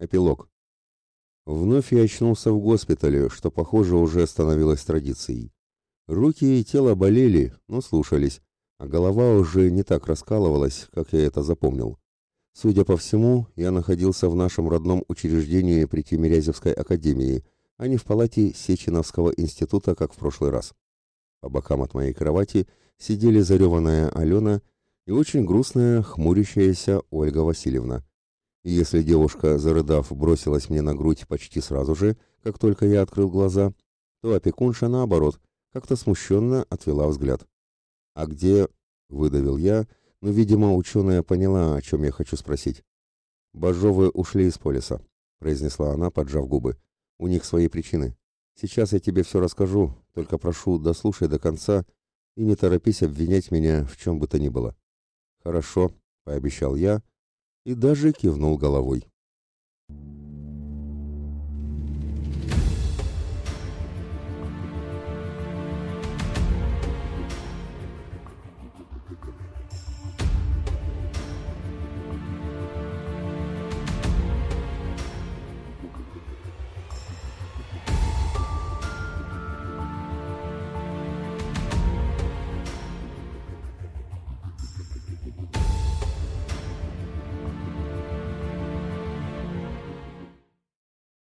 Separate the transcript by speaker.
Speaker 1: Эпилог. Вновь я очнулся в госпитале, что, похоже, уже становилось традицией. Руки и тело болели, но слушались, а голова уже не так раскалывалась, как я это запомнил. Судя по всему, я находился в нашем родном учреждении при Тимирязевской академии, а не в палате Сеченовского института, как в прошлый раз. По бокам от моей кровати сидели зареванная Алена и очень грустная, хмурящаяся Ольга Васильевна. И если девушка, зарыдав, бросилась мне на грудь почти сразу же, как только я открыл глаза, то опекунша, наоборот, как-то смущенно отвела взгляд. «А где...» — выдавил я, но, видимо, ученая поняла, о чем я хочу спросить. «Бажовы ушли из полиса», — произнесла она, поджав губы. «У них свои причины. Сейчас я тебе все расскажу, только прошу, дослушай до конца и не торопись обвинять меня в чем бы то ни было». «Хорошо», — пообещал я и даже кивнул головой.